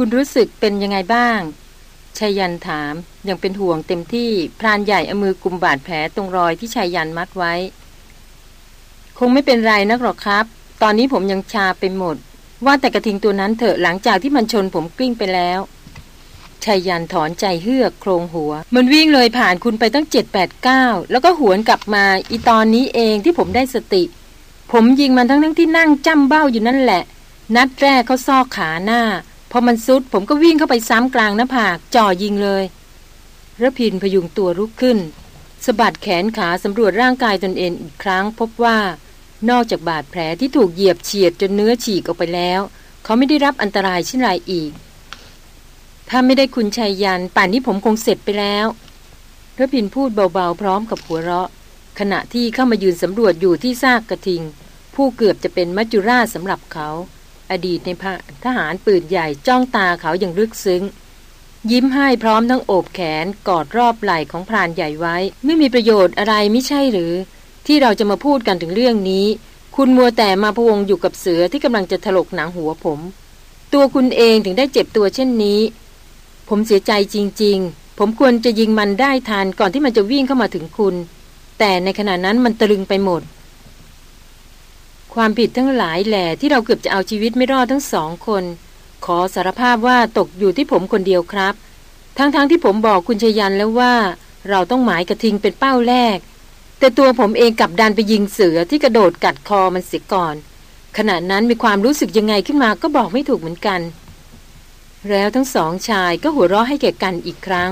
คุณรู้สึกเป็นยังไงบ้างชายันถามยังเป็นห่วงเต็มที่พรานใหญ่เอามือกุมบาดแผลตรงรอยที่ชายันมัดไว้ คงไม่เป็นไรนักหรอกครับ ตอนนี้ผมยังชาไปหมด ว่าแต่กระทิงตัวนั้นเถอะหลังจากที่มันชนผมกลิ้งไปแล้วชายยันถอนใจเฮือกโครงหัว มันวิ่งเลยผ่านคุณไปตั้งเจ็ดแปดเก้าแล้วก็หวนกลับมาอีตอนนี้เองที่ผมได้สติ ผมยิงมันทั้งทั้งที่นั่งจ้ำเบ้าอยู่นั่นแหละ นัดแรกเขาซอกขาหน้า พอมันซุดผมก็วิ่งเข้าไปซ้ำกลางหน้าผากจ่อยิงเลยระพินพยุงตัวลุกขึ้นสะบัดแขนขาสำรวจร่างกายตนเองอีกครั้งพบว่า นอกจากบาดแผลที่ถูกเหยียบเฉียดจนเนื้อฉีกออกไปแล้ว เขาไม่ได้รับอันตรายเช่นไรอีก ถ้าไม่ได้คุณชัยยัน ป่านนี้ผมคงเสร็จไปแล้วระพินพูดเบาๆ พร้อมกับหัวเราะ ขณะที่เข้ามายืนสำรวจอยู่ที่ซากกระทิง ผู้เกือบจะเป็นมัจจุราชสำหรับเขา อดีตในพระทหารปืนใหญ่จ้องตาเขาอย่างลึกซึ้ง ยิ้มให้พร้อมทั้งโอบแขนกอดรอบไหล่ของพรานใหญ่ไว้ ไม่มีประโยชน์อะไรไม่ใช่หรือ ที่เราจะมาพูดกันถึงเรื่องนี้ คุณมัวแต่มาพวงอยู่กับเสือที่กำลังจะถลกหนังหัวผม ตัวคุณเองถึงได้เจ็บตัวเช่นนี้ ผมเสียใจจริง ๆ ผมควรจะยิงมันได้ทันก่อนที่มันจะวิ่งเข้ามาถึงคุณ แต่ในขณะนั้นมันตรึงไปหมด ความผิดทั้งหลายแหล่ที่เราเกือบจะเอาชีวิตไม่รอดทั้งสองคน ขอสารภาพว่าตกอยู่ที่ผมคนเดียวครับ ทั้งๆทที่ผมบอกคุณชยันแล้วว่า เราต้องหมายกระทิงเป็นเป้าแรก แต่ตัวผมเองกลับดันไปยิงเสือที่กระโดดกัดคอมันเสียก่อน ขณะนั้นมีความรู้สึกยังไงขึ้นมาก็บอกไม่ถูกเหมือนกัน แล้วทั้งสองชายก็หัวเราะให้แก่กันอีกครั้ง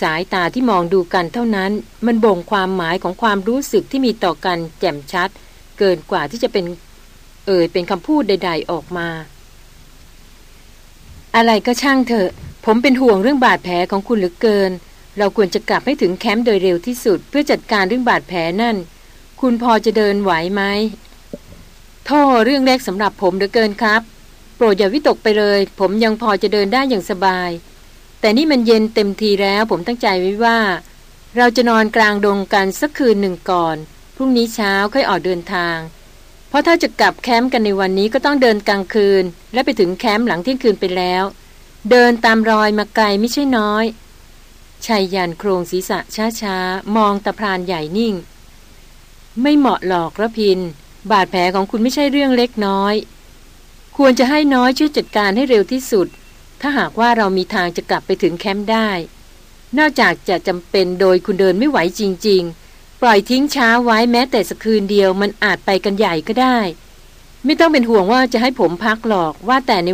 สายตาที่มองดูกันเท่านั้น มันบ่งความหมายของความรู้สึกที่มีต่อกันแจ่มชัด เกินกว่าที่จะเป็นเอ่ยเป็นคำพูดใด ๆออกมา อะไรก็ช่างเถอะ ผมเป็นห่วงเรื่องบาดแผลของคุณเหลือเกิน เราควรจะกลับให้ถึงแคมป์โดยเร็วที่สุด เพื่อจัดการเรื่องบาดแผลนั่น คุณพอจะเดินไหวไหมโท่อเรื่องแรกสำหรับผมเหลือเกินครับ โปรดอย่าวิตกไปเลย ผมยังพอจะเดินได้อย่างสบาย แต่นี่มันเย็นเต็มทีแล้ว ผมตั้งใจไว้ว่า เราจะนอนกลางดงกันสักคืนหนึ่งก่อน พรุ่งนี้เช้าค่อยออกเดินทาง เพราะถ้าจะกลับแคมป์กันในวันนี้ก็ต้องเดินกลางคืน และไปถึงแคมป์หลังเที่ยงคืนไปแล้ว เดินตามรอยมาไกลไม่ใช่น้อยชายยันโครงศีรษะช้าๆ มองตะพรานใหญ่นิ่ง ไม่เหมาะหรอกระพิน บาดแผลของคุณไม่ใช่เรื่องเล็กน้อย ควรจะให้น้อยช่วยจัดการให้เร็วที่สุด ถ้าหากว่าเรามีทางจะกลับไปถึงแคมป์ได้ นอกจากจะจำเป็นโดยคุณเดินไม่ไหวจริง ๆ ปล่อยทิ้งช้าไว้แม้แต่สักคืนเดียวมันอาจไปกันใหญ่ก็ได้ ไม่ต้องเป็นห่วงว่าจะให้ผมพักหรอกว่าแต่ใน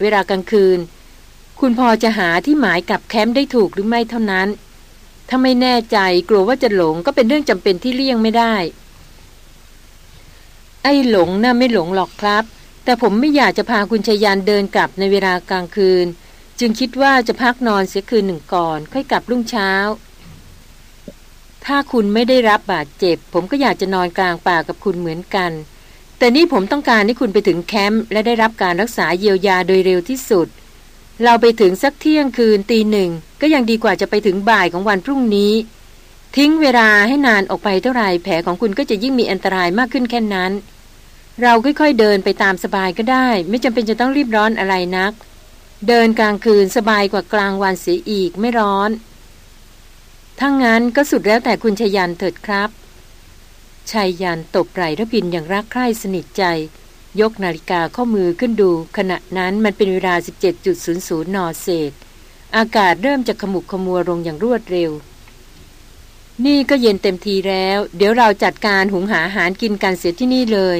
เวลากลางคืน คุณพอจะหาที่หมายกับแคมป์ได้ถูกหรือไม่เท่านั้น ถ้าไม่แน่ใจกลัวว่าจะหลงก็เป็นเรื่องจำเป็นที่เลี่ยงไม่ได้ ไอ้หลงนะ่ะไม่หลงหรอกครับ แต่ผมไม่อยากจะพาคุณชยานเดินกลับในเวลากลางคืน จึงคิดว่าจะพักนอนเสียคืนหนึ่งก่อน ค่อยกลับรุ่งเช้า ถ้าคุณไม่ได้รับบาดเจ็บ ผมก็อยากจะนอนกลางป่ากับคุณเหมือนกัน แต่นี่ผมต้องการให้คุณไปถึงแคมป์และได้รับการรักษาเยียวยาโดยเร็วที่สุด เราไปถึงสักเที่ยงคืนตีหนึ่งก็ยังดีกว่าจะไปถึงบ่ายของวันพรุ่งนี้ ทิ้งเวลาให้นานออกไปเท่าไรแผลของคุณก็จะยิ่งมีอันตรายมากขึ้นแค่นั้น เราค่อยๆเดินไปตามสบายก็ได้ ไม่จำเป็นจะต้องรีบร้อนอะไรนัก เดินกลางคืนสบายกว่ากลางวันเสียอีกไม่ร้อน ถ้างั้นก็สุดแล้วแต่คุณชยันเถิดครับชายยันตบไหล่ระพินอย่างรักใคร่สนิทใจ ยกนาฬิกาข้อมือขึ้นดู ขณะนั้นมันเป็นเวลา 17.00 นเศษ อากาศเริ่มจะขมุกขมัวลงอย่างรวดเร็ว นี่ก็เย็นเต็มทีแล้ว เดี๋ยวเราจัดการหุงหาอาหารกินกันเสียที่นี่เลย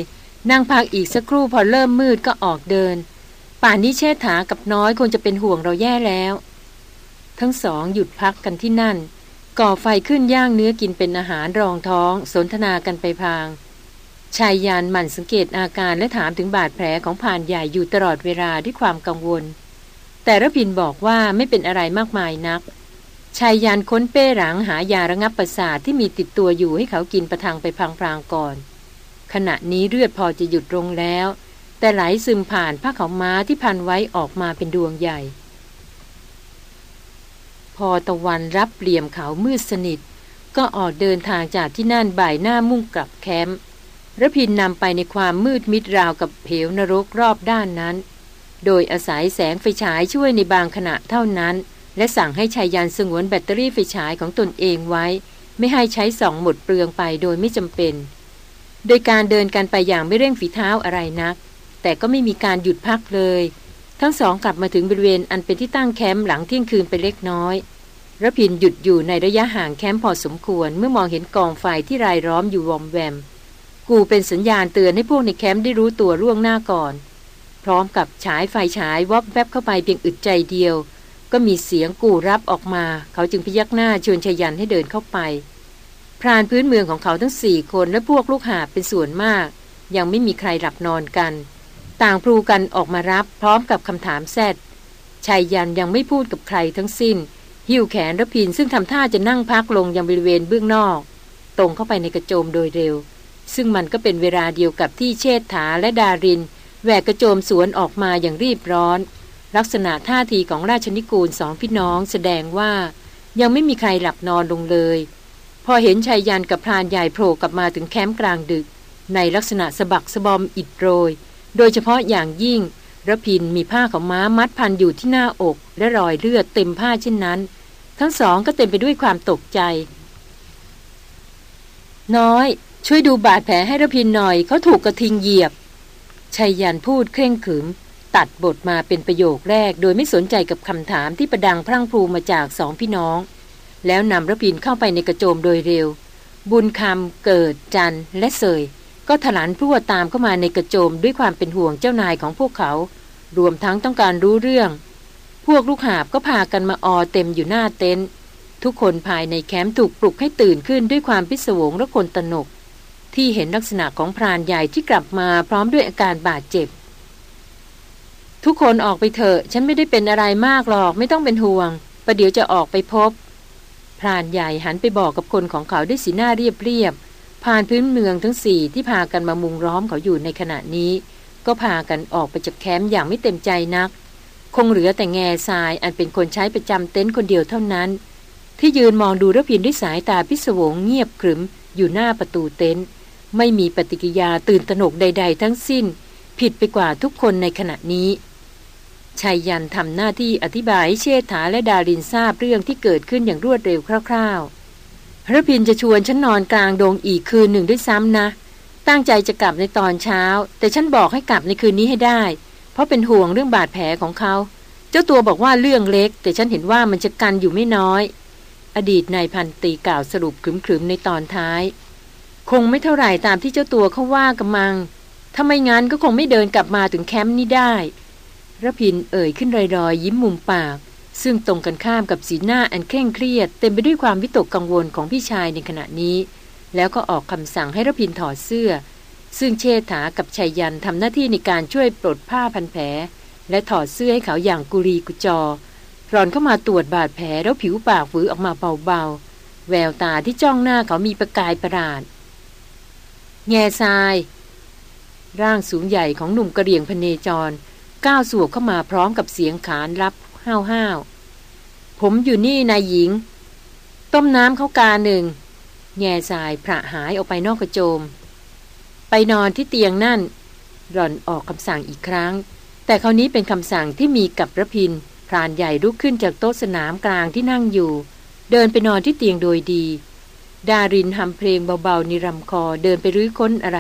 นั่งพักอีกสักครู่พอเริ่มมืดก็ออกเดิน ป่านนี้เชษฐากับน้อยคงจะเป็นห่วงเราแย่แล้ว ทั้งสองหยุดพักกันที่นั่น ก่อไฟขึ้นย่างเนื้อกินเป็นอาหารรองท้อง สนทนากันไปพาง ชายยานหมั่นสังเกตอาการและถามถึงบาดแผลของผ่านใหญ่อยู่ตลอดเวลาด้วยความกังวล แต่ระพินบอกว่าไม่เป็นอะไรมากมายนัก ชายยานค้นเป้หลังหายาระงับประสาทที่มีติดตัวอยู่ให้เขากินประทังไปพลางๆก่อน ขณะนี้เลือดพอจะหยุดลงแล้ว แต่ไหลซึมผ่านผ้าขาวม้าที่พันไว้ออกมาเป็นดวงใหญ่ พอตะวันรับเปลี่ยมเขามืดสนิท ก็ออกเดินทางจากที่นั่นบ่ายหน้ามุ่งกลับแคมป์ระพินนำไปในความมืดมิดราวกับเหวนรกรอบด้านนั้น โดยอาศัยแสงไฟฉายช่วยในบางขณะเท่านั้น และสั่งให้ชายยันสงวนแบตเตอรี่ไฟฉายของตนเองไว้ ไม่ให้ใช้ส่องหมดเปลืองไปโดยไม่จำเป็น โดยการเดินกันไปอย่างไม่เร่งฝีเท้าอะไรนัก แต่ก็ไม่มีการหยุดพักเลย ทั้งสองกลับมาถึงบริเวณอันเป็นที่ตั้งแคมป์หลังเที่ยงคืนไปเล็กน้อยระพินหยุดอยู่ในระยะห่างแคมป์พอสมควรเมื่อมองเห็นกองไฟที่รายล้อมอยู่วอมแวม กูเป็นสัญญาณเตือนให้พวกในแคมป์ได้รู้ตัวร่วงหน้าก่อน พร้อมกับฉายไฟฉายวอบแวบเข้าไปเพียงอึดใจเดียว ก็มีเสียงกูรับออกมา เขาจึงพยักหน้าชวนชยันให้เดินเข้าไป พรานพื้นเมืองของเขาทั้งสี่คนและพวกลูกหาเป็นส่วนมาก ยังไม่มีใครหลับนอนกัน ต่างพลูกันออกมารับพร้อมกับคำถามแซดชายยันยังไม่พูดกับใครทั้งสิ้น หิ้วแขนระพินซึ่งทำท่าจะนั่งพักลงยังบริเวณเบื้องนอก ตรงเข้าไปในกระโจมโดยเร็ว ซึ่งมันก็เป็นเวลาเดียวกับที่เชษฐาและดารินแหวกกระโจมสวนออกมาอย่างรีบร้อน ลักษณะท่าทีของราชนิกูลสองพี่น้องแสดงว่า ยังไม่มีใครหลับนอนลงเลย พอเห็นชายยันกับพรานใหญ่โผล่กลับมาถึงแคมป์กลางดึก ในลักษณะสะบักสะบอมอิดโรย โดยเฉพาะอย่างยิ่งระพินมีผ้าของม้ามัดพันอยู่ที่หน้าอกและรอยเลือดเต็มผ้าเช่นนั้น ทั้งสองก็เต็มไปด้วยความตกใจ น้อย ช่วยดูบาดแผลให้ระพินหน่อยเขาถูกกระทิงเหยียบชัยยันพูดเคร่งขึม ตัดบทมาเป็นประโยคแรก โดยไม่สนใจกับคำถามที่ประดังพรั่งพรูมาจากสองพี่น้อง แล้วนำระพินเข้าไปในกระโจมโดยเร็ว บุญคำเกิดจันและเสย ก็ถลานพรวดตามเข้ามาในกระโจมด้วยความเป็นห่วงเจ้านายของพวกเขา รวมทั้งต้องการรู้เรื่อง พวกลูกหาบก็พากันมาออเต็มอยู่หน้าเต็นท์ทุกคนภายในแคมป์ถูกปลุกให้ตื่นขึ้นด้วยความพิศวงและคนตนก ที่เห็นลักษณะของพรานใหญ่ที่กลับมาพร้อมด้วยอาการบาดเจ็บ ทุกคนออกไปเถอะฉันไม่ได้เป็นอะไรมากหรอกไม่ต้องเป็นห่วงประเดี๋ยวจะออกไปพบ พรานใหญ่หันไปบอกกับคนของเขาด้วยสีหน้าเรียบเรียบ ผ่านพื้นเมืองทั้งสี่ที่พากันมามุงล้อมเขาอยู่ในขณะนี้ ก็พากันออกไปจากแคมป์อย่างไม่เต็มใจนัก คงเหลือแต่แง่ทรายอันเป็นคนใช้ประจำเต็นท์คนเดียวเท่านั้น ที่ยืนมองดูระพินด้วยสายตาพิศวงเงียบขรึม อยู่หน้าประตูเต็นท์ไม่มีปฏิกิยาตื่นตระหนกใด ๆ ทั้งสิ้น ผิดไปกว่าทุกคนในขณะนี้ชายยันทำหน้าที่อธิบายเชษฐาและดารินทราบเรื่องที่เกิดขึ้นอย่างรวดเร็วคร่าว ๆ พระพินจะชวนฉันนอนกลางดงอีกคืนหนึ่งด้วยซ้ำนะ ตั้งใจจะกลับในตอนเช้า แต่ฉันบอกให้กลับในคืนนี้ให้ได้ เพราะเป็นห่วงเรื่องบาดแผลของเขา เจ้าตัวบอกว่าเรื่องเล็ก แต่ฉันเห็นว่ามันจะกันอยู่ไม่น้อย อดีตนายพันตีกล่าวสรุปขรึมๆในตอนท้าย คงไม่เท่าไหร่ตามที่เจ้าตัวเขาว่ากัมังถ้าไม่งั้นก็คงไม่เดินกลับมาถึงแคมป์นี้ได้ระพินเอ่ยขึ้นรอยๆ ยิ้มมุมปาก ซึ่งตรงกันข้ามกับสีหน้าอันเคร่งเครียด เต็มไปด้วยความวิตกกังวลของพี่ชายในขณะนี้ แล้วก็ออกคำสั่งให้รพินถอดเสื้อ ซึ่งเชษฐากับชายยันทำหน้าที่ในการช่วยปลดผ้าพันแผล และถอดเสื้อให้เขาอย่างกุรีกุจอรอนเข้ามาตรวจบาดแผลแล้วผิวปากฝือออกมาเบาๆ แววตาที่จ้องหน้าเขามีประกายประหลาด แง่ทราย ร่างสูงใหญ่ของหนุ่มกระเรียงพเนจร ก้าวสวบเข้ามาพร้อมกับเสียงขานรับ ห้าวๆผมอยู่นี่นายหญิง ต้มน้ำเขากาหนึ่ง แง่ทรายพระหายออกไปนอกกระโจม ไปนอนที่เตียงนั่น หล่อนออกคำสั่งอีกครั้ง แต่คราวนี้เป็นคำสั่งที่มีกับระพินพรานใหญ่ลุกขึ้นจากโต๊ะสนามกลางที่นั่งอยู่ เดินไปนอนที่เตียงโดยดี ดารินทำเพลงเบาๆนิรำคอเดินไปรื้อค้นอะไร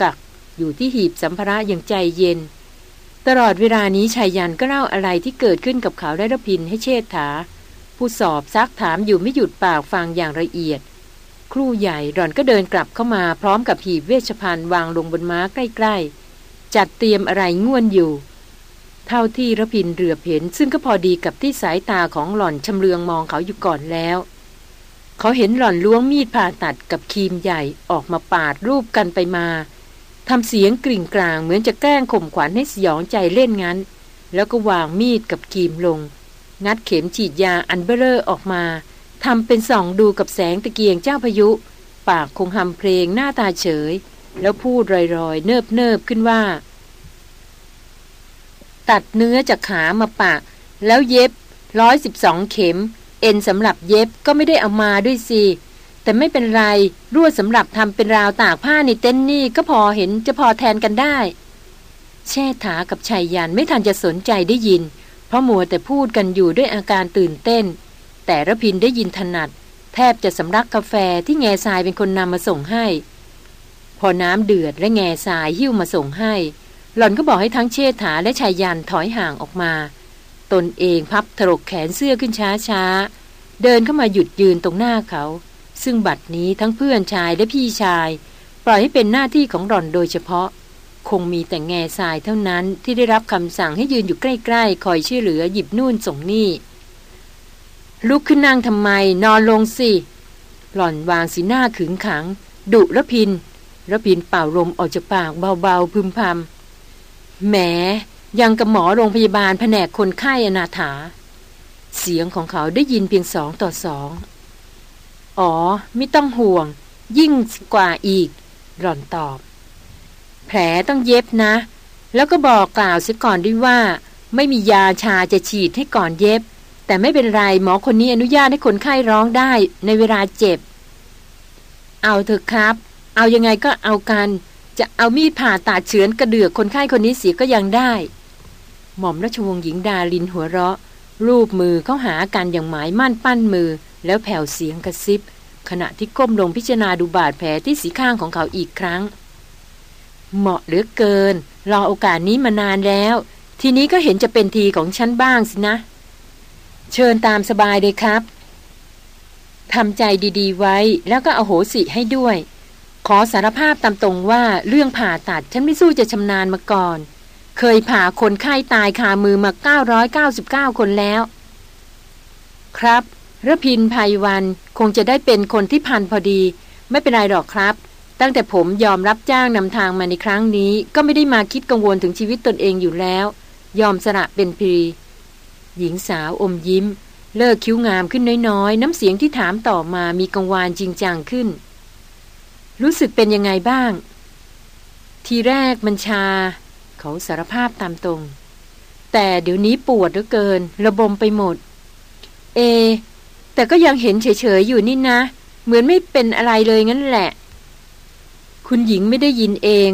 กักอยู่ที่หีบสัมภาระอย่างใจเย็น ตลอดเวลานี้ชายยันก็เล่าอะไรที่เกิดขึ้นกับเขาและรพินให้เชษฐา ผู้สอบซักถามอยู่ไม่หยุดปากฟังอย่างละเอียด ครูใหญ่หล่อนก็เดินกลับเข้ามาพร้อมกับหีบเวชภัณฑ์วางลงบนม้าใกล้ ๆ จัดเตรียมอะไรง่วนอยู่ เท่าที่ระพินเรือเห็น ซึ่งก็พอดีกับที่สายตาของหล่อนชำเลืองมองเขาอยู่ก่อนแล้ว เขาเห็นหล่อนล้วงมีดผ่าตัดกับคีมใหญ่ออกมาปาดรูปกันไปมา ทำเสียงกริ่งกลางเหมือนจะแกล้งข่มขวัญให้สยองใจเล่นงั้น แล้วก็วางมีดกับคีมลง งัดเข็มฉีดยาอันเบ้อเร่อออกมาทำเป็นส่องดูกับแสงตะเกียงเจ้าพายุ ปากคงฮัมเพลงหน้าตาเฉย แล้วพูดลอยๆ เนิบเนิบขึ้นว่า ตัดเนื้อจากขามาปะ แล้วเย็บร้อยสิบสองเข็ม เอ็นสำหรับเย็บก็ไม่ได้เอามาด้วยสิ แต่ไม่เป็นไรลวดสำหรับทำเป็นราวตากผ้าในเต็นท์นี่ก็พอเห็นจะพอแทนกันได้เชษฐากับชายยันไม่ทันจะสนใจได้ยิน เพราะมัวแต่พูดกันอยู่ด้วยอาการตื่นเต้น แต่ระพินได้ยินถนัด แทบจะสำลักกาแฟที่แง่ทรายเป็นคนนำมาส่งให้ พอน้ำเดือดและแง่ทรายหิ้วมาส่งให้ หล่อนก็บอกให้ทั้งเชษฐาและชายยันถอยห่างออกมา ตนเองพับถลกแขนเสื้อขึ้นช้าช้าเดินเข้ามาหยุดยืนตรงหน้าเขา ซึ่งบัดนี้ทั้งเพื่อนชายและพี่ชาย ปล่อยให้เป็นหน้าที่ของหล่อนโดยเฉพาะ คงมีแต่แง่ทรายเท่านั้นที่ได้รับคำสั่งให้ยืนอยู่ใกล้ๆ คอยช่วยเหลือหยิบนู่นส่งนี่ ลุกขึ้นนั่งทำไม นอนลงสิ หล่อนวางสีหน้าขึงขัง ดุระพินระพินเป่าลมออกจากปากเบาๆพึมพำแหมยังกับหมอโรงพยาบาลแผนกคนไข้อนาถา เสียงของเขาได้ยินเพียงสองต่อสอง อ๋อ ไม่ต้องห่วง ยิ่งกว่าอีก หล่อนตอบ แผลต้องเย็บนะ แล้วก็บอกกล่าวเสียก่อนด้วยว่า ไม่มียาชาจะฉีดให้ก่อนเย็บ แต่ไม่เป็นไรหมอคนนี้อนุญาตให้คนไข้ร้องได้ในเวลาเจ็บ เอาเถอะครับ เอายังไงก็เอากัน จะเอามีดผ่าตัดเฉือนกระเดือกคนไข้คนนี้เสียก็ยังได้ หม่อมราชวงศ์หญิงดาลินหัวเราะ รูปมือเข้าหากันอย่างหมายมั่นปั้นมือ แล้วแผ่วเสียงกระซิบ ขณะที่ก้มลงพิจารณาดูบาดแผลที่สีข้างของเขาอีกครั้ง เหมาะเหลือเกิน รอโอกาสนี้มานานแล้ว ทีนี้ก็เห็นจะเป็นทีของฉันบ้างสินะ เชิญตามสบายเลยครับทำใจดีๆ ไว้แล้วก็อโหสิให้ด้วย ขอสารภาพตามตรงว่าเรื่องผ่าตัดฉันไม่สู้จะชำนาญมาก่อน เคยผ่าคนไข้ตายคามือมา 999 คนแล้ว ครับ ระพินภัยวันคงจะได้เป็นคนที่พันพอดี ไม่เป็นไรหรอกครับ ตั้งแต่ผมยอมรับจ้างนำทางมาในครั้งนี้ ก็ไม่ได้มาคิดกังวลถึงชีวิตตนเองอยู่แล้ว ยอมสละเป็นพรีหญิงสาวอมยิ้ม เลิกคิ้วงามขึ้นน้อยๆ น้ำเสียงที่ถามต่อมามีกังวานจริงจังขึ้น รู้สึกเป็นยังไงบ้าง ทีแรกมันชา เขาสารภาพตามตรง แต่เดี๋ยวนี้ปวดเหลือเกิน ระบมไปหมด เอ แต่ก็ยังเห็นเฉยๆอยู่นี่นะ เหมือนไม่เป็นอะไรเลยงั้นแหละ คุณหญิงไม่ได้ยินเอง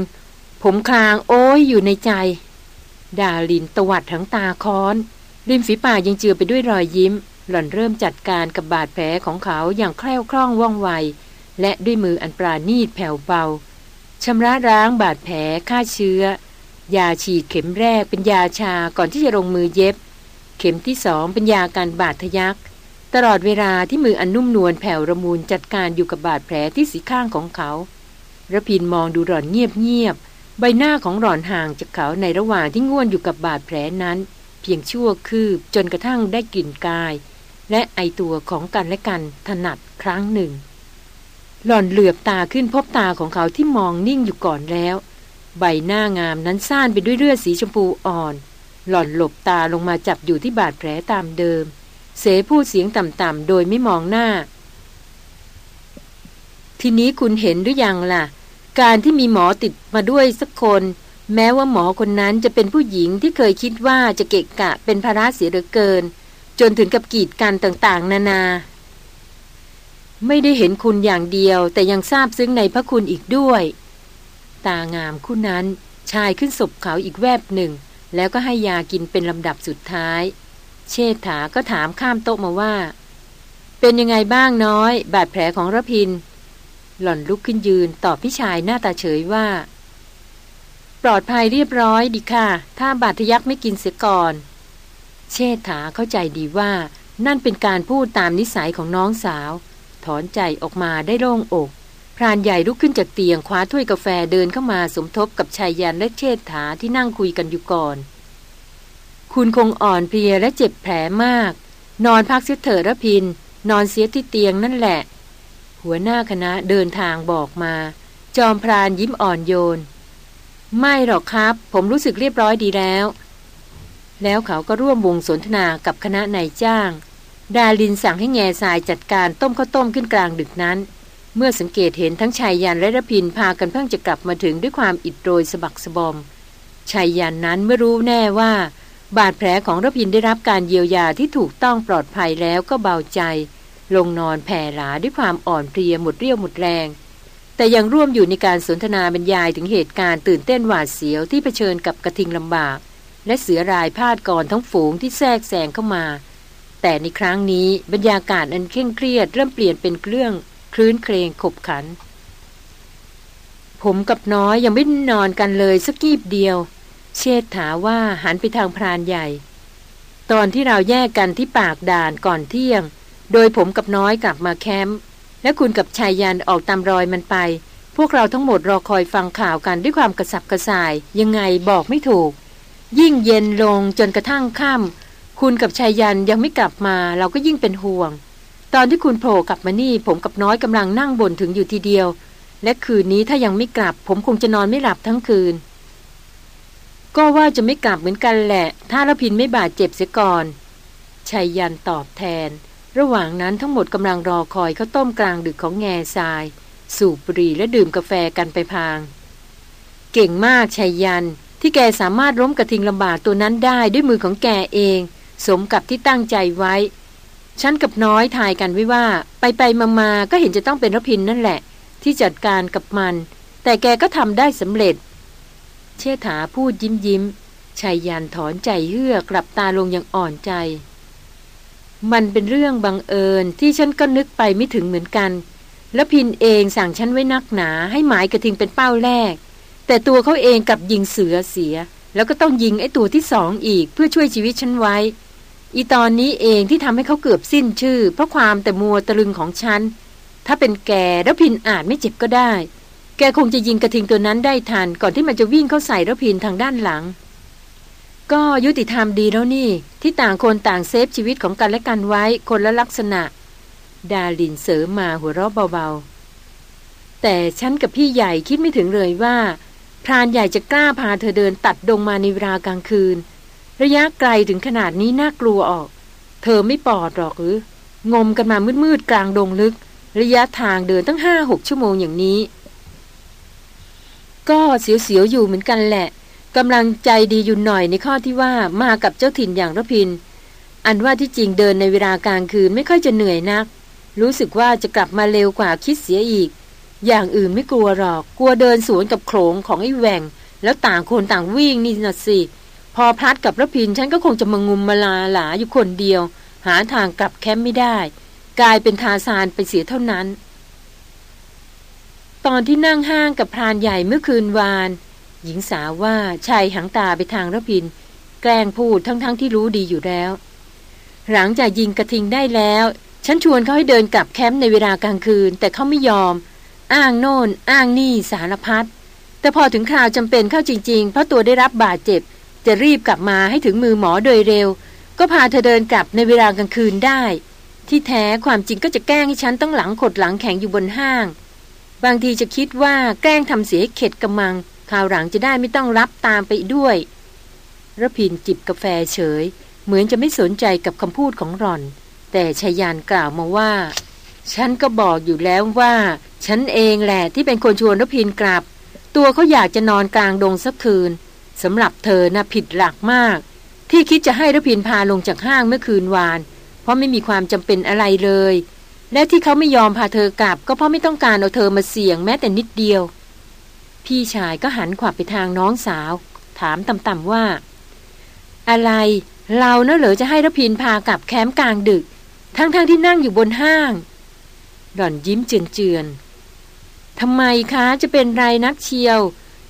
ผมคลางโอ้ยอยู่ในใจ ดาลินตวัดทั้งตาค้อน ริมฝีปากยังเจือไปด้วยรอยยิ้ม หล่อนเริ่มจัดการกับบาดแผลของเขาอย่างแคล่วคล่องว่องไว และด้วยมืออันปราณีตแผ่วเบาชำระร้างบาดแผลฆ่าเชื้อ ยาฉีดเข็มแรกเป็นยาชาก่อนที่จะลงมือเย็บ เข็มที่สองเป็นยาการบาดทะยัก ตลอดเวลาที่มืออันนุ่มนวลแผ่วระมูลจัดการอยู่กับบาดแผลที่สีข้างของเขาระพินมองดูหล่อนเงียบๆ ใบหน้าของหล่อนห่างจากเขาในระหว่างที่ง่วนอยู่กับบาดแผลนั้น เพียงชั่วคืบจนกระทั่งได้กลิ่นกาย และไอตัวของกันและกันถนัดครั้งหนึ่ง หล่อนเหลือบตาขึ้นพบตาของเขาที่มองนิ่งอยู่ก่อนแล้ว ใบหน้างามนั้นซ่านไปด้วยเลือดสีชมพูอ่อน หล่อนหลบตาลงมาจับอยู่ที่บาดแผลตามเดิม เสพูดเสียงต่ำๆโดยไม่มองหน้า ทีนี้คุณเห็นหรือยังล่ะ การที่มีหมอติดมาด้วยสักคน แม้ว่าหมอคนนั้นจะเป็นผู้หญิงที่เคยคิดว่าจะเกะกะเป็นภาระเสียเหลือเกิน จนถึงกับกีดกันต่างๆ นานา ไม่ได้เห็นคุณอย่างเดียว แต่ยังทราบซึ้งในพระคุณอีกด้วย ตางามคู่นั้นชายขึ้นศพเขาอีกแวบหนึ่ง แล้วก็ให้ยากินเป็นลำดับสุดท้าย เชษฐาก็ถามข้ามโต๊ะมาว่า เป็นยังไงบ้างน้อย บาดแผลของระพิน หล่อนลุกขึ้นยืนตอบพี่ชายหน้าตาเฉยว่า ปลอดภัยเรียบร้อยดีค่ะ ถ้าบาดทะยักไม่กินเสียก่อน เชษฐาเข้าใจดีว่า นั่นเป็นการพูดตามนิสัยของน้องสาว ถอนใจออกมาได้โล่งอกพรานใหญ่ลุกขึ้นจากเตียงคว้าถ้วยกาแฟเดินเข้ามาสมทบกับชายยันและเชษฐาที่นั่งคุยกันอยู่ก่อน คุณคงอ่อนเพลียและเจ็บแผลมาก นอนพักเสียเถิดระพิน นอนเสียที่เตียงนั่นแหละ หัวหน้าคณะเดินทางบอกมา จอมพรานยิ้มอ่อนโยน ไม่หรอกครับ ผมรู้สึกเรียบร้อยดีแล้ว แล้วเขาก็ร่วมวงสนทนากับคณะนายจ้าง ดาลินสั่งให้แง่ทรายจัดการต้มข้าวต้มขึ้นกลางดึกนั้น เมื่อสังเกตเห็นทั้งชายยันและระพินพากันเพิ่งจะกลับมาถึงด้วยความอิดโรยสะบักสะบอมชายยันนั้นเมื่อรู้แน่ว่า บาดแผลของระพินได้รับการเยียวยาที่ถูกต้องปลอดภัยแล้วก็เบาใจ ลงนอนแผ่หลาด้วยความอ่อนเพลียหมดเรี่ยวหมดแรง แต่ยังร่วมอยู่ในการสนทนาบรรยายถึงเหตุการณ์ตื่นเต้นหวาดเสียวที่เผชิญกับกระทิงลำบาก และเสือรายพาดก่อนทั้งฝูงที่แทรกแซงเข้ามา แต่ในครั้งนี้บรรยากาศอันเคร่งเครียด เริ่มเปลี่ยนเป็นเรื่องคลื้นเครงขบขัน ผมกับน้อยยังไม่นอนกันเลยสักกีบเดียว เชษฐาว่าหันไปทางพรานใหญ่ ตอนที่เราแยกกันที่ปากด่านก่อนเที่ยง โดยผมกับน้อยกลับมาแคมป์และคุณกับชายยันออกตามรอยมันไป พวกเราทั้งหมดรอคอยฟังข่าวกันด้วยความกระสับกระส่าย ยังไงบอกไม่ถูก ยิ่งเย็นลงจนกระทั่งค่ำคุณกับชายยันยังไม่กลับมาเราก็ยิ่งเป็นห่วง ตอนที่คุณโผล่กลับมานี่ ผมกับน้อยกำลังนั่งบ่นถึงอยู่ทีเดียว และคืนนี้ถ้ายังไม่กลับ ผมคงจะนอนไม่หลับทั้งคืน ก็ว่าจะไม่กลับเหมือนกันแหละ ถ้าละพินไม่บาดเจ็บเสียก่อนชายยันตอบแทน ระหว่างนั้นทั้งหมดกำลังรอคอยข้าวต้มกลางดึกของแง่ทราย สูบบุหรี่และดื่มกาแฟกันไปพาง เก่งมากชัยยันที่แกสามารถล้มกระทิงลำบากตัวนั้นได้ด้วยมือของแกเอง สมกับที่ตั้งใจไว้ ฉันกับน้อยทายกันไว้ว่า ไปไปมามาก็เห็นจะต้องเป็นรพินนั่นแหละ ที่จัดการกับมัน แต่แกก็ทำได้สำเร็จ เชษฐาพูดยิ้มยิ้มชายยันถอนใจเฮือกกลับตาลงอย่างอ่อนใจ มันเป็นเรื่องบังเอิญที่ฉันก็นึกไปไม่ถึงเหมือนกัน แล้วพินเองสั่งฉันไว้นักหนาให้หมายกระทิงเป็นเป้าแรก แต่ตัวเขาเองกับยิงเสือเสีย แล้วก็ต้องยิงไอ้ตัวที่สองอีกเพื่อช่วยชีวิตฉันไว้ อีตอนนี้เองที่ทำให้เขาเกือบสิ้นชื่อ เพราะความแต่มัวตะลึงของฉันถ้าเป็นแกแล้วพินอาจไม่เจ็บก็ได้ แกคงจะยิงกระทิงตัวนั้นได้ทันก่อนที่มันจะวิ่งเข้าใส่ระพินทางด้านหลัง ก็ยุติธรรมดีแล้วนี่ ที่ต่างคนต่างเซฟชีวิตของกันและกันไว้คนละลักษณะ ดาลินเสริมมาหัวเราะเบาๆ แต่ฉันกับพี่ใหญ่คิดไม่ถึงเลยว่า พรานใหญ่จะกล้าพาเธอเดินตัดดงมาในเวลากลางคืน ระยะไกลถึงขนาดนี้น่ากลัวออก เธอไม่ปลอดหรอกหรืองมกันมามืดๆกลางดงลึก ระยะทางเดินตั้งห้าหกชั่วโมงอย่างนี้ ก็เสียวๆอยู่เหมือนกันแหละกำลังใจดีอยู่หน่อยในข้อที่ว่ามากับเจ้าถิ่นอย่างระพิน อันว่าที่จริงเดินในเวลากลางคืนไม่ค่อยจะเหนื่อยนัก รู้สึกว่าจะกลับมาเร็วกว่าคิดเสียอีก อย่างอื่นไม่กลัวหรอก กลัวเดินสวนกับโขงของไอ้แหวงแล้วต่างคนต่างวิ่งนี่นะสิ พอพลัดกับระพินฉันก็คงจะมางุมมาลาหลาอยู่คนเดียว หาทางกลับแคมป์ไม่ได้ กลายเป็นทาซานไปเสียเท่านั้น ตอนที่นั่งห้างกับพรานใหญ่เมื่อคืนวาน หญิงสาวว่าชายหังตาไปทางระพิน แกล้งพูดทั้งๆทที่รู้ดีอยู่แล้ว หลังจากยิงกระทิงได้แล้ว ฉันชวนเขาให้เดินกลับแคมป์ในเวลากลางคืน แต่เขาไม่ยอม อ้างโน่น อ้างนี่สารพัดแต่พอถึงคราวจำเป็นเข้าจริงๆ เพราะตัวได้รับบาดเจ็บ จะรีบกลับมาให้ถึงมือหมอโดยเร็ว ก็พาเธอเดินกลับในเวลากลางคืนได้ ที่แท้ความจริงก็จะแกล้งให้ฉันต้องหลังขดหลังแข็งอยู่บนห้าง บางทีจะคิดว่าแกล้งทำเสียเข็ดกำมังคราวหลังจะได้ไม่ต้องรับตามไปด้วยระพินจิบกาแฟเฉย เหมือนจะไม่สนใจกับคำพูดของหล่อน แต่ชายานกล่าวมาว่า ฉันก็บอกอยู่แล้วว่า ฉันเองแหละที่เป็นคนชวนรพินกลับ ตัวเขาอยากจะนอนกลางดงสักคืนสำหรับเธอนะ่ะผิดหลักมาก ที่คิดจะให้รพินพาลงจากห้างเมื่อคืนวาน เพราะไม่มีความจำเป็นอะไรเลย และที่เขาไม่ยอมพาเธอกลับ ก็เพราะไม่ต้องการเอาเธอมาเสี่ยงแม้แต่นิดเดียว พี่ชายก็หันขวับไปทางน้องสาว ถามต่ำๆว่า อะไรเราเนอะเหรอจะให้รพินพากลับแคมป์กลางดึก ทั้งๆทที่นั่งอยู่บนห้างหล่อนยิ้มเจือนๆทำไมคะจะเป็นไรนักเชียว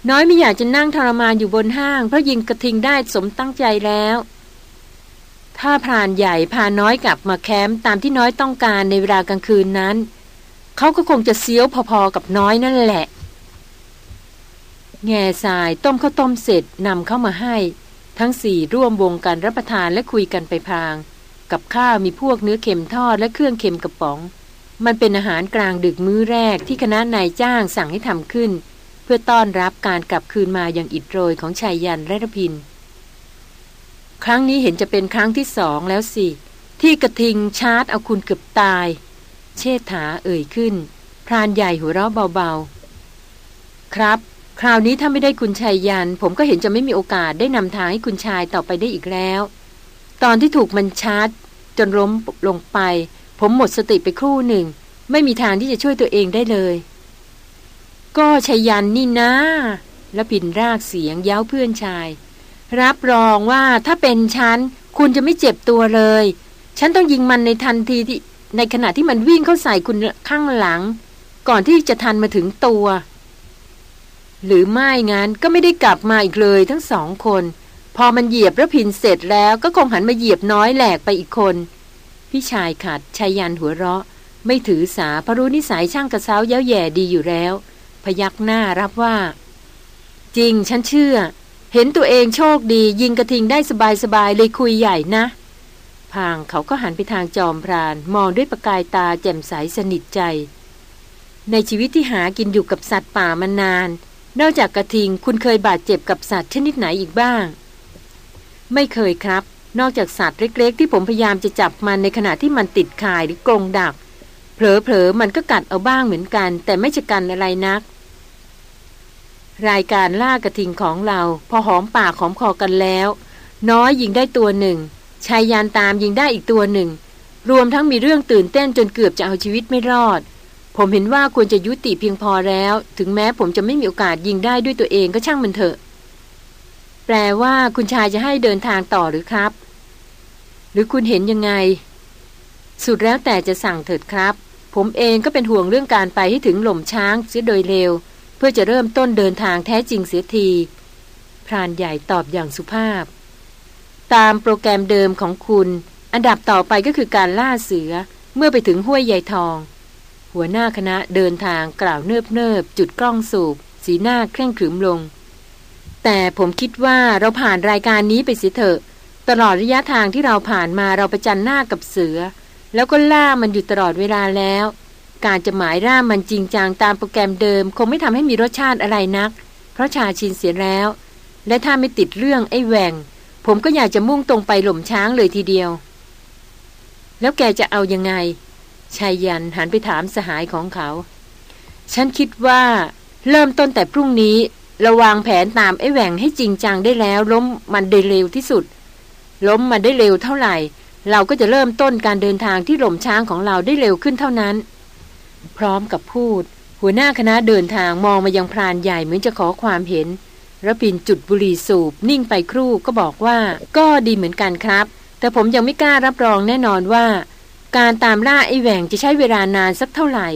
น้อยไม่อยากจะนั่งทรมานอยู่บนห้าง เพราะยิงกระทิงได้สมตั้งใจแล้ว ถ้าพรานใหญ่พาน้อยกลับมาแคมป์ตามที่น้อยต้องการในเวลากลางคืนนั้น เขาก็คงจะเซียวพอๆกับน้อยนั่นแหละ แง่ทรายต้มข้าวต้มเสร็จนำเข้ามาให้ ทั้งสี่ร่วมวงกันรับประทานและคุยกันไปพาง กับข้าวมีพวกเนื้อเค็มทอดและเครื่องเค็มกระป๋อง มันเป็นอาหารกลางดึกมื้อแรกที่คณะนายจ้างสั่งให้ทำขึ้น เพื่อต้อนรับการกลับคืนมาอย่างอิดโรยของชายยันและรพิน ครั้งนี้เห็นจะเป็นครั้งที่สองแล้วสิ ที่กระทิงชาร์จเอาคุณเกือบตาย เชษฐาเอ่ยขึ้น พรานใหญ่หัวเราะเบาๆ ครับ คราวนี้ถ้าไม่ได้คุณชายยัน ผมก็เห็นจะไม่มีโอกาสได้นำทางให้คุณชายต่อไปได้อีกแล้ว ตอนที่ถูกมันชาร์จ จนล้มลงไป ผมหมดสติไปครู่หนึ่ง ไม่มีทางที่จะช่วยตัวเองได้เลย ก็ชายันนี่นะแล้วปินรากเสียงย้าเพื่อนชาย รับรองว่าถ้าเป็นฉัน คุณจะไม่เจ็บตัวเลย ฉันต้องยิงมันในทันทีที่ในขณะที่มันวิ่งเข้าใส่คุณข้างหลัง ก่อนที่จะทันมาถึงตัว หรือไม่งั้นก็ไม่ได้กลับมาอีกเลยทั้งสองคน พอมันเหยียบระพินเสร็จแล้วก็คงหันมาเหยียบน้อยแหลกไปอีกคน พี่ชายขัดชายันหัวเราะ ไม่ถือสาพรู้นิสัยช่างกระเซ้าเย้าแย่ดีอยู่แล้ว พยักหน้ารับว่า จริงฉันเชื่อ เห็นตัวเองโชคดียิงกระทิงได้สบายๆเลยคุยใหญ่นะ พางเขาก็หันไปทางจอมพราน มองด้วยประกายตาแจ่มใสสนิทใจ ในชีวิตที่หากินอยู่กับสัตว์ป่ามานาน นอกจากกระทิงคุณเคยบาดเจ็บกับสัตว์ชนิดไหนอีกบ้าง ไม่เคยครับ นอกจากสัตว์เล็ก ๆ ที่ผมพยายามจะจับมันในขณะที่มันติดข่ายหรือกรงดักเผลอๆมันก็กัดเอาบ้างเหมือนกัน แต่ไม่จะกันอะไรนัก รายการล่ากระทิงของเรา พอหอมปากหอมคอกันแล้ว น้อยยิงได้ตัวหนึ่งชายยานตามยิงได้อีกตัวหนึ่ง รวมทั้งมีเรื่องตื่นเต้นจนเกือบจะเอาชีวิตไม่รอด ผมเห็นว่าควรจะยุติเพียงพอแล้ว ถึงแม้ผมจะไม่มีโอกาสยิงได้ด้วยตัวเองก็ช่างมันเถอะ แปลว่าคุณชายจะให้เดินทางต่อหรือครับ หรือคุณเห็นยังไง สุดแล้วแต่จะสั่งเถิดครับ ผมเองก็เป็นห่วงเรื่องการไปให้ถึงหล่มช้างเสียโดยเร็ว เพื่อจะเริ่มต้นเดินทางแท้จริงเสียที พรานใหญ่ตอบอย่างสุภาพ ตามโปรแกรมเดิมของคุณ อันดับต่อไปก็คือการล่าเสือเมื่อไปถึงห้วยใหญ่ทอง หัวหน้าคณะเดินทางกล่าวเนิบเนิบจุดกล้องสูบ สีหน้าเคร่งขรึมลง แต่ผมคิดว่าเราผ่านรายการนี้ไปเสียเถอะ ตลอดระยะทางที่เราผ่านมาเราประจันหน้ากับเสือ แล้วก็ล่ามันอยู่ตลอดเวลาแล้ว การจะหมายร่ามันจริงจังตามโปรแกรมเดิม คงไม่ทำให้มีรสชาติอะไรนัก เพราะชาชินเสียแล้ว และถ้าไม่ติดเรื่องไอ้แหวงผมก็อยากจะมุ่งตรงไปหล่มช้างเลยทีเดียว แล้วแกจะเอายังไงชายยันหันไปถามสหายของเขา ฉันคิดว่าเริ่มต้นแต่พรุ่งนี้ ระวางแผนตามไอ้แหว่งให้จริงจังได้แล้ว ล้มมันได้เร็วที่สุด ล้มมันได้เร็วเท่าไหร่ เราก็จะเริ่มต้นการเดินทางที่หล่มช้างของเราได้เร็วขึ้นเท่านั้น พร้อมกับพูด หัวหน้าคณะเดินทางมองมายังพรานใหญ่เหมือนจะขอความเห็นระพินจุดบุหรี่สูบนิ่งไปครู่ก็บอกว่า ก็ดีเหมือนกันครับ แต่ผมยังไม่กล้ารับรองแน่นอนว่า การตามล่าไอ้แหว่งจะใช้เวลานานสักเท่าไหร่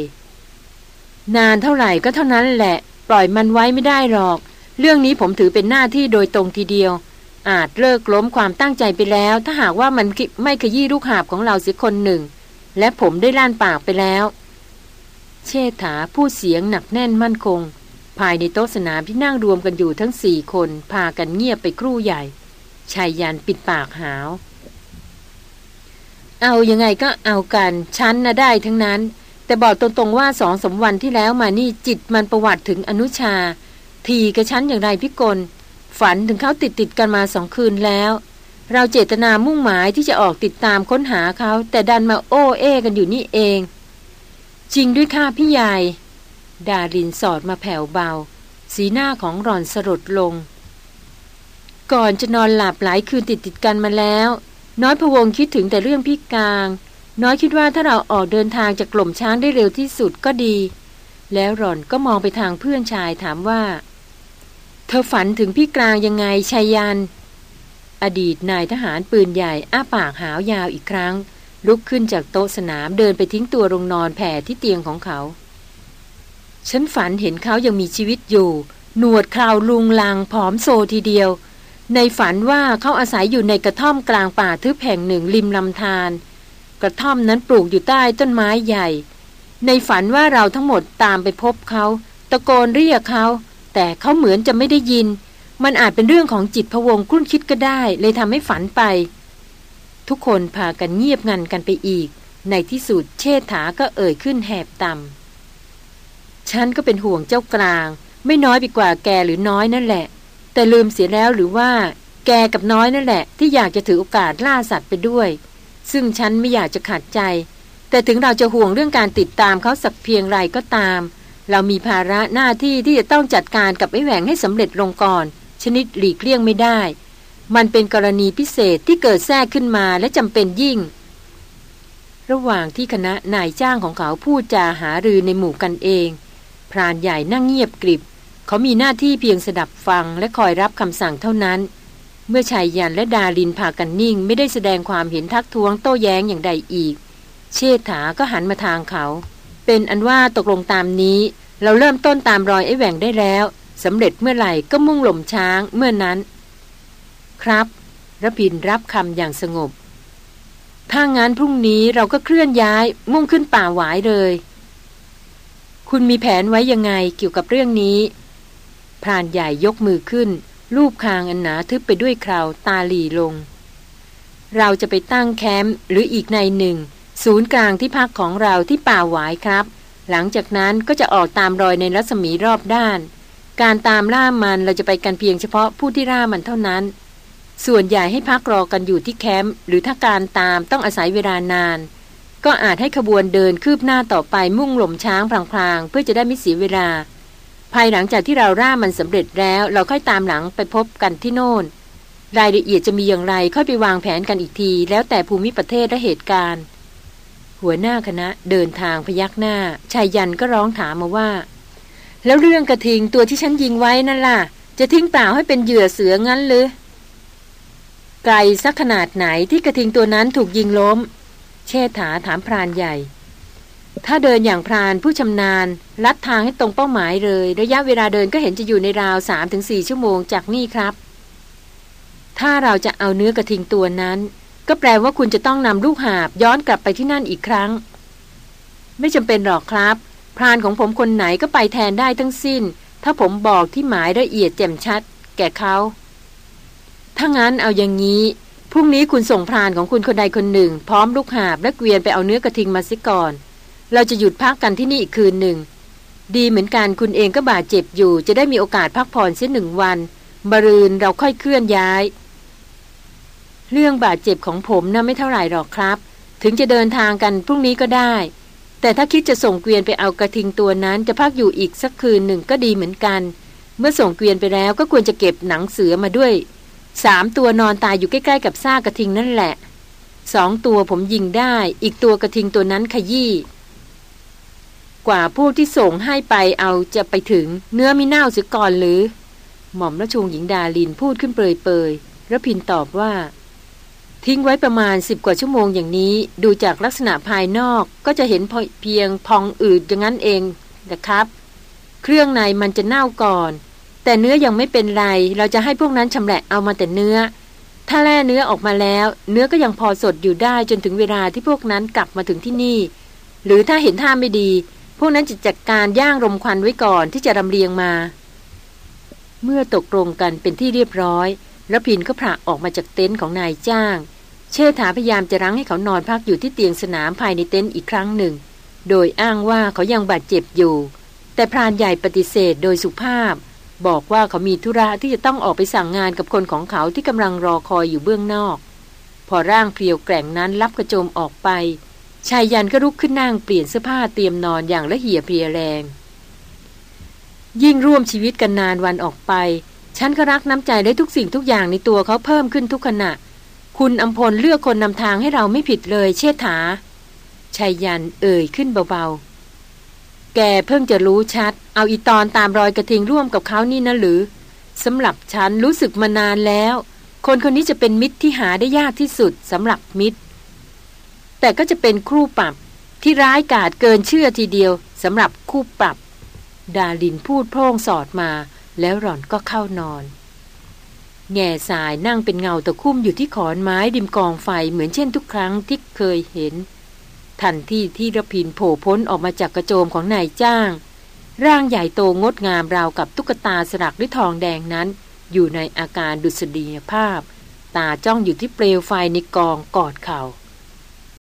นานเท่าไหร่ก็เท่านั้นแหละ ปล่อยมันไว้ไม่ได้หรอก เรื่องนี้ผมถือเป็นหน้าที่โดยตรงทีเดียว อาจเลิกล้มความตั้งใจไปแล้ว ถ้าหากว่ามันไม่ขยี้ลูกหาบของเราเสียคนหนึ่ง และผมได้ล่านปากไปแล้ว เชษฐาพูดเสียงหนักแน่นมั่นคง ภายในโต๊ะสนามที่นั่งรวมกันอยู่ทั้งสี่คนพากันเงียบไปครู่ใหญ่ชายยันปิดปากหาว เอายังไงก็เอากันฉันนะได้ทั้งนั้น แต่บอกตรงๆว่าสองสมวันที่แล้วมานี่จิตมันประวัติถึงอนุชา ทีกับฉันอย่างไรพิกล ฝันถึงเขาติดติดกันมาสองคืนแล้ว เราเจตนามุ่งหมายที่จะออกติดตามค้นหาเขา แต่ดันมาโอ้เอกันอยู่นี่เอง จริงด้วยค่ะพี่ใหญ่ ดารินสอดมาแผ่วเบา สีหน้าของหล่อนสลดลง ก่อนจะนอนหลับหลายคืนติดติดกันมาแล้ว น้อยพวงคิดถึงแต่เรื่องพี่กลาง น้อยคิดว่าถ้าเราออกเดินทางจากกล่มช้างได้เร็วที่สุดก็ดี แล้วหล่อนก็มองไปทางเพื่อนชายถามว่า เธอฝันถึงพี่กลางยังไงชายัน อดีตนายทหารปืนใหญ่อ้าปากหาวยาวอีกครั้ง ลุกขึ้นจากโต๊ะสนามเดินไปทิ้งตัวลงนอนแผ่ที่เตียงของเขา ฉันฝันเห็นเขายังมีชีวิตอยู่ หนวดคราวลุงลังผอมโซทีเดียว ในฝันว่าเขาอาศัยอยู่ในกระท่อมกลางป่าทึบแห่งหนึ่งริมลำธารกระท่อมนั้นปลูกอยู่ใต้ต้นไม้ใหญ่ ในฝันว่าเราทั้งหมดตามไปพบเขา ตะโกนเรียกเขา แต่เขาเหมือนจะไม่ได้ยิน มันอาจเป็นเรื่องของจิตพวงคุ้นคิดก็ได้ เลยทำให้ฝันไป ทุกคนพากันเงียบงันกันไปอีก ในที่สุดเชษฐาก็เอ่ยขึ้นแหบต่ำฉันก็เป็นห่วงเจ้ากลาง ไม่น้อยไปกว่าแกหรือน้อยนั่นแหละ แต่ลืมเสียแล้วหรือว่า แกกับน้อยนั่นแหละ ที่อยากจะถือโอกาสล่าสัตว์ไปด้วย ซึ่งฉันไม่อยากจะขัดใจ แต่ถึงเราจะห่วงเรื่องการติดตามเขาสักเพียงไรก็ตาม เรามีภาระหน้าที่ที่จะต้องจัดการกับไอ้แหวงให้สำเร็จลงก่อน ชนิดหลีกเลี่ยงไม่ได้ มันเป็นกรณีพิเศษที่เกิดแทรกขึ้นมาและจำเป็นยิ่ง ระหว่างที่คณะนายจ้างของเขาพูดจาหารือในหมู่กันเอง พรานใหญ่นั่งเงียบกริบ เขามีหน้าที่เพียงสดับฟังและคอยรับคำสั่งเท่านั้น เมื่อชายยันและดาลินพากันนิ่ง ไม่ได้แสดงความเห็นทักท้วงโต้แย้งอย่างใดอีก เชษฐาก็หันมาทางเขา เป็นอันว่าตกลงตามนี้ เราเริ่มต้นตามรอยไอ้แหว่งได้แล้วสำเร็จเมื่อไหร่ก็มุ่งหล่มช้างเมื่อนั้น ครับระพินรับคำอย่างสงบ ถ้างั้นพรุ่งนี้เราก็เคลื่อนย้ายมุ่งขึ้นป่าหวายเลย คุณมีแผนไว้ยังไงเกี่ยวกับเรื่องนี้ พรานใหญ่ยกมือขึ้น รูปคางอันหนาทึบไปด้วยคราวตาหลีลง เราจะไปตั้งแคมป์หรืออีกในหนึ่ง ศูนย์กลางที่พักของเราที่ป่าหวายครับ หลังจากนั้นก็จะออกตามรอยในรัศมีรอบด้าน การตามล่ามันเราจะไปกันเพียงเฉพาะผู้ที่ล่ามันเท่านั้น ส่วนใหญ่ให้พักรอกันอยู่ที่แคมป์หรือถ้าการตามต้องอาศัยเวลานาน ก็อาจให้ขบวนเดินคืบหน้าต่อไปมุ่งหล่มช้างพลางๆ เพื่อจะได้ไม่เสียเวลา ภายหลังจากที่เราร่ามันสำเร็จแล้ว เราค่อยตามหลังไปพบกันที่โน่น รายละเอียดจะมีอย่างไรค่อยไปวางแผนกันอีกที แล้วแต่ภูมิประเทศและเหตุการณ์ หัวหน้าคณะเดินทางพยักหน้าชายยันก็ร้องถามมาว่า แล้วเรื่องกระทิงตัวที่ฉันยิงไว้นั่นล่ะ จะทิ้งเปล่าให้เป็นเหยื่อเสืองั้นหรือ ไกลสักขนาดไหนที่กระทิงตัวนั้นถูกยิงล้ม เชษฐาถามพรานใหญ่ ถ้าเดินอย่างพรานผู้ชำนาญ ลัดทางให้ตรงเป้าหมายเลย ระยะเวลาเดินก็เห็นจะอยู่ในราว3-4ชั่วโมงจากนี่ครับ ถ้าเราจะเอาเนื้อกระทิงตัวนั้น ก็แปลว่าคุณจะต้องนำลูกหาบย้อนกลับไปที่นั่นอีกครั้ง ไม่จำเป็นหรอกครับ พรานของผมคนไหนก็ไปแทนได้ทั้งสิ้น ถ้าผมบอกที่หมายละเอียดแจ่มชัด แก่เขา ถ้างั้นเอาอย่างนี้พรุ่งนี้คุณส่งพรานของคุณคนใดคนหนึ่ง พร้อมลูกหาบและเกวียนไปเอาเนื้อกระทิงมาซิก่อน เราจะหยุดพักกันที่นี่อีกคืนหนึ่ง ดีเหมือนกันคุณเองก็บาดเจ็บอยู่ จะได้มีโอกาสพักผ่อนเสียหนึ่งวันบรืนเราค่อยเคลื่อนย้าย เรื่องบาดเจ็บของผมนะ่ะไม่เท่าไหร่หรอกครับ ถึงจะเดินทางกันพรุ่งนี้ก็ได้ แต่ถ้าคิดจะส่งเกวียนไปเอากระทิงตัวนั้น จะพักอยู่อีกสักคืนหนึ่งก็ดีเหมือนกัน เมื่อส่งเกวียนไปแล้วก็ควรจะเก็บหนังเสือมาด้วย สามตัวนอนตายอยู่ใกล้ๆกับซากกระทิงนั่นแหละสองตัวผมยิงได้ อีกตัวกระทิงตัวนั้นขยี้กว่าผู้ที่ส่งให้ไปเอาจะไปถึงเนื้อมีเน่าเสียก่อนหรือ หม่อมราชวงศ์หญิงดาลินพูดขึ้นเปรยๆระพินตอบว่า ทิ้งไว้ประมาณสิบกว่าชั่วโมงอย่างนี้ ดูจากลักษณะภายนอกก็จะเห็นเพียงพองอืดอย่างนั้นเองนะครับ เครื่องในมันจะเน่าก่อน แต่เนื้อยังไม่เป็นไร เราจะให้พวกนั้นชำแหละเอามาแต่เนื้อ ถ้าแล่เนื้อออกมาแล้ว เนื้อก็ยังพอสดอยู่ได้จนถึงเวลาที่พวกนั้นกลับมาถึงที่นี่ หรือถ้าเห็นท่าไม่ดี พวกนั้นจะจัดการย่างรมควันไว้ก่อนที่จะรำเลียงมา เมื่อตกลงกันเป็นที่เรียบร้อยแล้วพินก็ผละออกมาจากเต็นท์ของนายจ้าง เชษฐาพยายามจะรั้งให้เขานอนพักอยู่ที่เตียงสนามภายในเต็นท์อีกครั้งหนึ่ง โดยอ้างว่าเขายังบาดเจ็บอยู่ แต่พรานใหญ่ปฏิเสธโดยสุภาพ บอกว่าเขามีธุระที่จะต้องออกไปสั่งงานกับคนของเขาที่กำลังรอคอยอยู่เบื้องนอก พอร่างเพียวแกร่งนั้นรับกระโจมออกไป ชายยันก็ลุกขึ้นนั่งเปลี่ยนเสื้อผ้าเตรียมนอนอย่างละเหี่ยเพลียแรง ยิ่งร่วมชีวิตกันนานวันออกไป ฉันก็รักน้ำใจได้ทุกสิ่งทุกอย่างในตัวเขาเพิ่มขึ้นทุกขณะ คุณอำพลเลือกคนนำทางให้เราไม่ผิดเลย เชษฐาชายยันเอ่ยขึ้นเบาๆ แกเพิ่งจะรู้ชัด เอาอีตอนตามรอยกระทิงร่วมกับเขานี่นะหรือสำหรับฉันรู้สึกมานานแล้ว คนคนนี้จะเป็นมิตรที่หาได้ยากที่สุดสำหรับมิตร แต่ก็จะเป็นครูปรับที่ร้ายกาจเกินเชื่อทีเดียวสำหรับคู่ปรับ ดาลินพูดโพร่งสอดมา แล้วหล่อนก็เข้านอน แง่สายนั่งเป็นเงาตะคุ่มอยู่ที่ขอนไม้ริมกองไฟเหมือนเช่นทุกครั้งที่เคยเห็น ทันที่ที่ระพินโผล่พ้นออกมาจากกระโจมของนายจ้าง ร่างใหญ่โตงดงามราวกับตุ๊กตาสลักด้วยทองแดงนั้น อยู่ในอาการดุษฎีภาพ ตาจ้องอยู่ที่เปลวไฟในกองกอดเขา่า